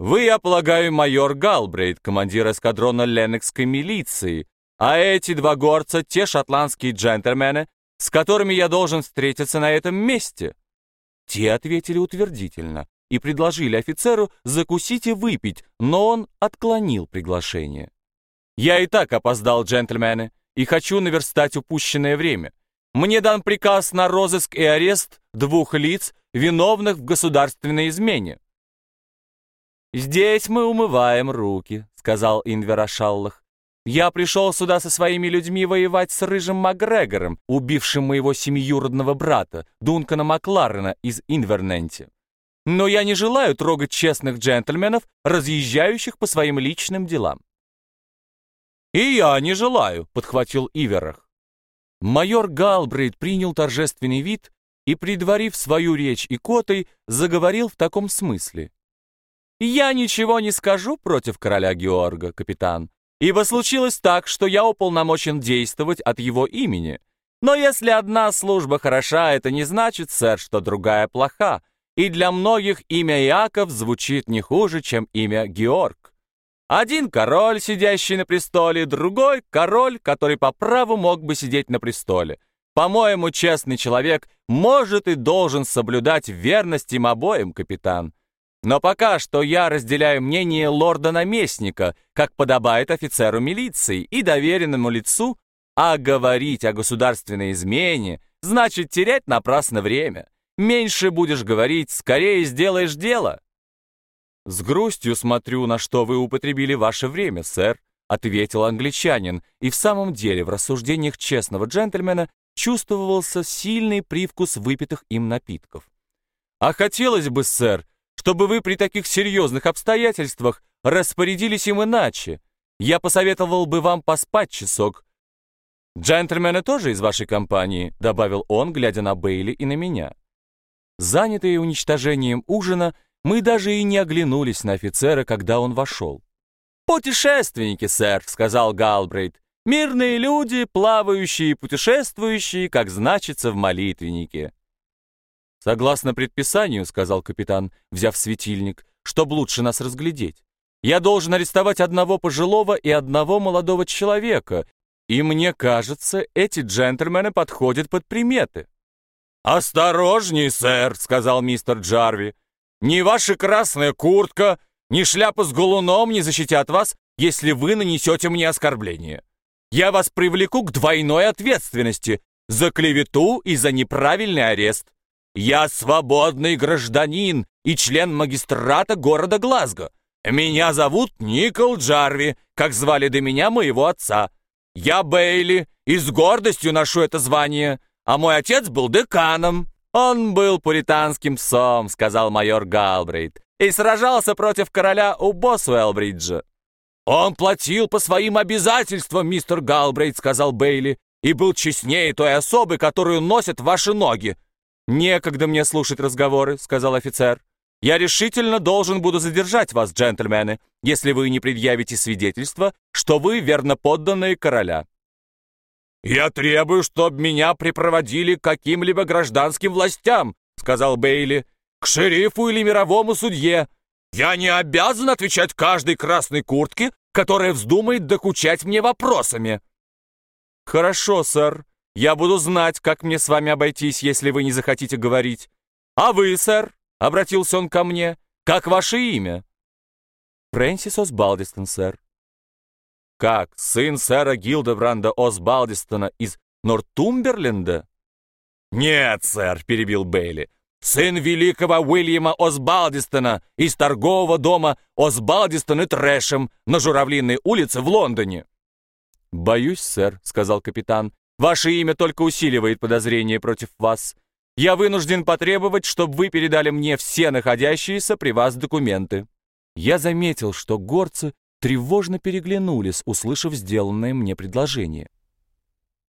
Вы, я полагаю, майор Галбрейт, командир эскадрона Леннокской милиции, а эти два горца — те шотландские джентльмены, с которыми я должен встретиться на этом месте?» Те ответили утвердительно и предложили офицеру закусить и выпить, но он отклонил приглашение. «Я и так опоздал, джентльмены, и хочу наверстать упущенное время. Мне дан приказ на розыск и арест двух лиц, виновных в государственной измене». «Здесь мы умываем руки», — сказал Инвер Ашаллах. «Я пришел сюда со своими людьми воевать с Рыжим Макгрегором, убившим моего семиюродного брата, Дункана Макларена из Инверненти. Но я не желаю трогать честных джентльменов, разъезжающих по своим личным делам». «И я не желаю», — подхватил Иверах. Майор Галбрейт принял торжественный вид и, предварив свою речь икотой, заговорил в таком смысле. «Я ничего не скажу против короля Георга, капитан, ибо случилось так, что я уполномочен действовать от его имени. Но если одна служба хороша, это не значит, сэр, что другая плоха, и для многих имя Иаков звучит не хуже, чем имя Георг. Один король, сидящий на престоле, другой король, который по праву мог бы сидеть на престоле. По-моему, честный человек может и должен соблюдать верность им обоим, капитан. Но пока что я разделяю мнение лорда-наместника, как подобает офицеру милиции и доверенному лицу, а говорить о государственной измене значит терять напрасно время. Меньше будешь говорить, скорее сделаешь дело. С грустью смотрю, на что вы употребили ваше время, сэр, ответил англичанин, и в самом деле в рассуждениях честного джентльмена чувствовался сильный привкус выпитых им напитков. А хотелось бы, сэр, чтобы вы при таких серьезных обстоятельствах распорядились им иначе. Я посоветовал бы вам поспать часок. Джентльмены тоже из вашей компании, добавил он, глядя на Бейли и на меня. Занятые уничтожением ужина, мы даже и не оглянулись на офицера, когда он вошел. «Путешественники, сэр», — сказал Галбрейт. «Мирные люди, плавающие и путешествующие, как значится в молитвеннике». «Согласно предписанию», — сказал капитан, взяв светильник, «чтобы лучше нас разглядеть. Я должен арестовать одного пожилого и одного молодого человека, и мне кажется, эти джентльмены подходят под приметы». «Осторожней, сэр», — сказал мистер Джарви. «Ни ваша красная куртка, ни шляпа с голуном не защитят вас, если вы нанесете мне оскорбление. Я вас привлеку к двойной ответственности за клевету и за неправильный арест. Я свободный гражданин и член магистрата города Глазго. Меня зовут Никол Джарви, как звали до меня моего отца. Я Бейли и с гордостью ношу это звание, а мой отец был деканом. Он был пуританским псом, сказал майор Галбрейт, и сражался против короля у Босуэлбриджа. Он платил по своим обязательствам, мистер Галбрейт, сказал Бейли, и был честнее той особы, которую носят ваши ноги. «Некогда мне слушать разговоры», — сказал офицер. «Я решительно должен буду задержать вас, джентльмены, если вы не предъявите свидетельство, что вы верно подданные короля». «Я требую, чтобы меня припроводили к каким-либо гражданским властям», — сказал Бейли, «к шерифу или мировому судье. Я не обязан отвечать каждой красной куртке, которая вздумает докучать мне вопросами». «Хорошо, сэр», я буду знать, как мне с вами обойтись, если вы не захотите говорить. А вы, сэр, — обратился он ко мне, — как ваше имя? Фрэнсис Осбалдистон, сэр. Как, сын сэра Гилдебранда Осбалдистона из Нортумберленда? Нет, сэр, — перебил Бейли, — сын великого Уильяма Осбалдистона из торгового дома Осбалдистон и Трэшем на Журавлиной улице в Лондоне. «Боюсь, сэр», — сказал капитан, Ваше имя только усиливает подозрения против вас. Я вынужден потребовать, чтобы вы передали мне все находящиеся при вас документы». Я заметил, что горцы тревожно переглянулись, услышав сделанное мне предложение.